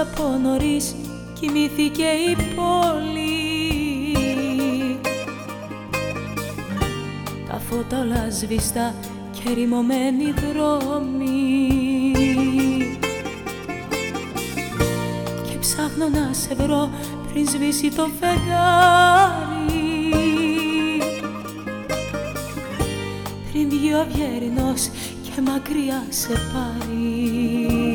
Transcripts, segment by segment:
πως από νωρίς κοιμήθηκε η πόλη. Τα φώτα όλα σβήστα και ρημωμένοι δρόμοι. Και ψάχνω να σε βρω πριν σβήσει το φεγγάρι. Πριν βγει ο αυγερινός και μακριά σε πάρει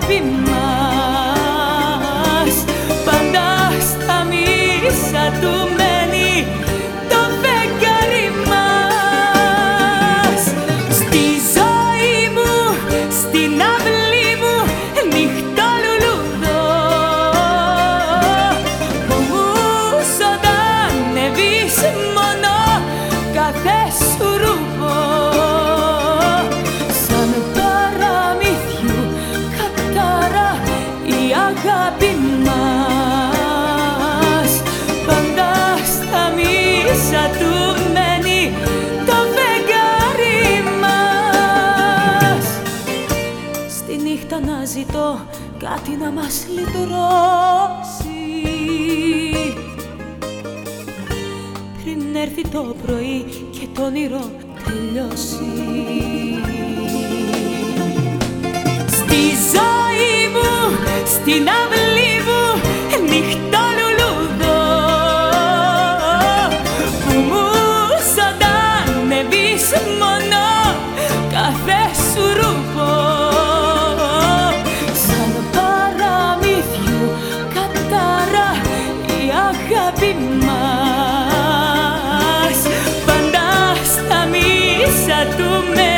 be ζητώ κάτι να μας λυτρώσει. Πριν έρθει το πρωί και το όνειρο τελειώσει. Στη ζωή μου, στην αυλή tu me